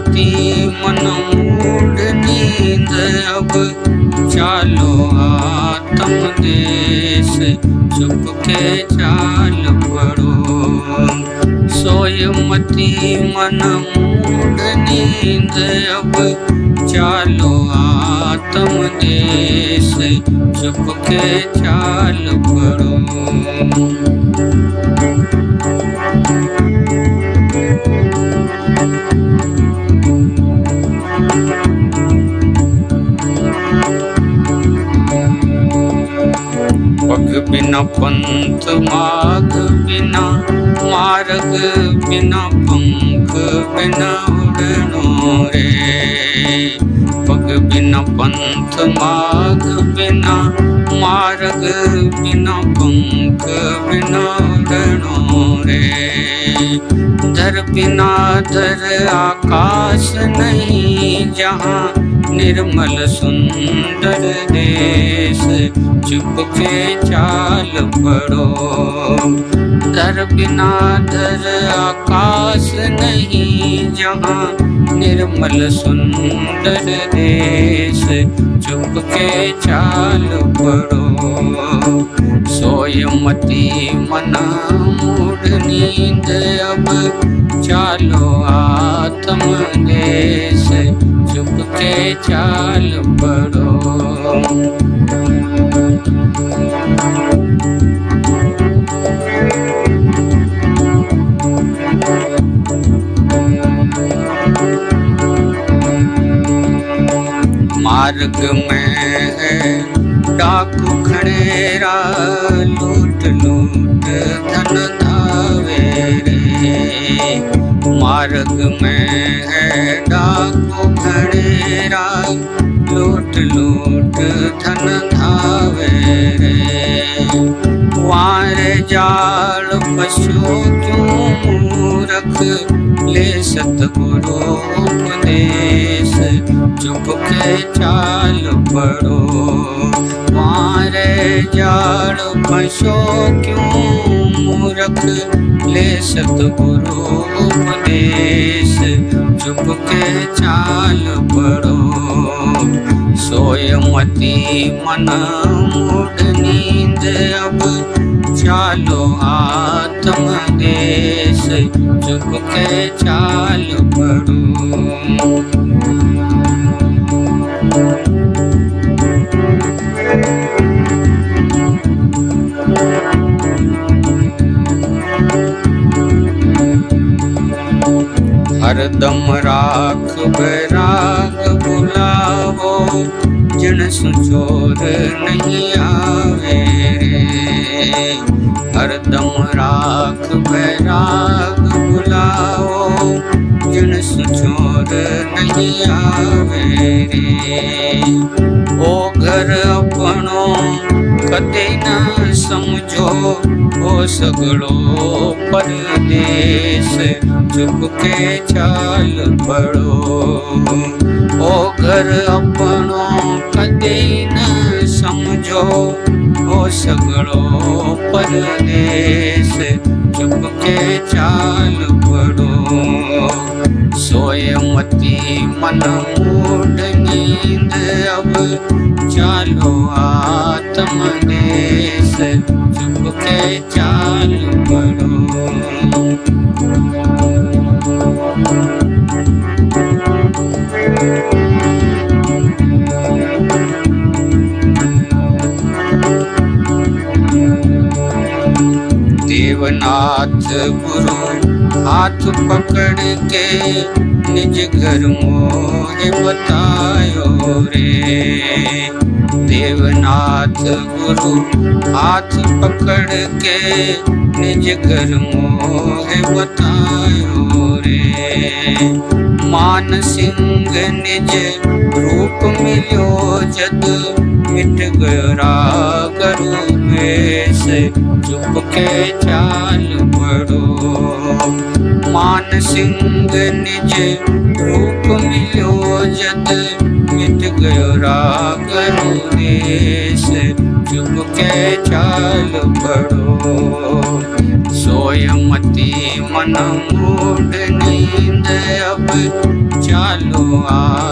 सोयमती मन मूड नींद अब। चालो आत्म देश चुप के चाल पड़ो। सोयमती मन मूड नींद अब। चालो आत्म देश चुप के चाल पड़ो। पग बिना पंथ माघ बिना मार्ग बिना पंख बिना उड़नो रे पग बिना पंथ माघ बिना मार्ग बिना पंख बिना उड़नो रे धर बिना धर आकाश नहीं जहाँ निर्मल सुंदर देश, चुप के चाल पड़ो। दर बिना दर आकाश नहीं, जहाँ निर्मल सुंदर देश, चुप के चाल पड़ो। सोयमती मना मूड नींद, अब चालो आत्म देश चुप के चाल पड़ो। मार्ग में है डाकू खड़ेरा लूट लूट धन धावे रे। मार्ग में है डाकू खड़ेरा लूट लूट धन धावे रे। वार जाल पशु क्यों मूरख, ले सतगुरु उपदेश चुप के चाल पड़ो। मारे जाड़ पशु क्यों? मूरख ले सतगुरु उपदेश। चुप के चाल पड़ो। सोयमती मन, मूड नींद अब चालो आत्म देश चुप के चाल हरदम राख बैराग बुलावो जन सुचोर नहीं आवे हरदम राख बैराग बुलाओ। जन सुचोर नहीं आवे रे। ओ घर अपनो कदे न समझो। ओ सगड़ो परदेश चुप के चाल पड़ो। ओ घर अपनो कदे न समझो ओ सगड़ो परदेश चुप के चाल पड़ो। सोयमती मन मूड नींद, अब चालो आत्म देश चुप के देवनाथ गुरु, हाथ पकड़ के निज घर मोहे बतायो रे। देवनाथ गुरु, हाथ पकड़ के निज घर मोहे बतायो रे। मान सिंह निज रूप मिलो जद मिट गयो रागरु वेश चुप के चाल पड़ो। मान सिंह निज रूप मिलो जद मिट गयो रागरु वेश चुप के चाल पड़ो। सोयमती मन मूड नींद अब चालो आत्म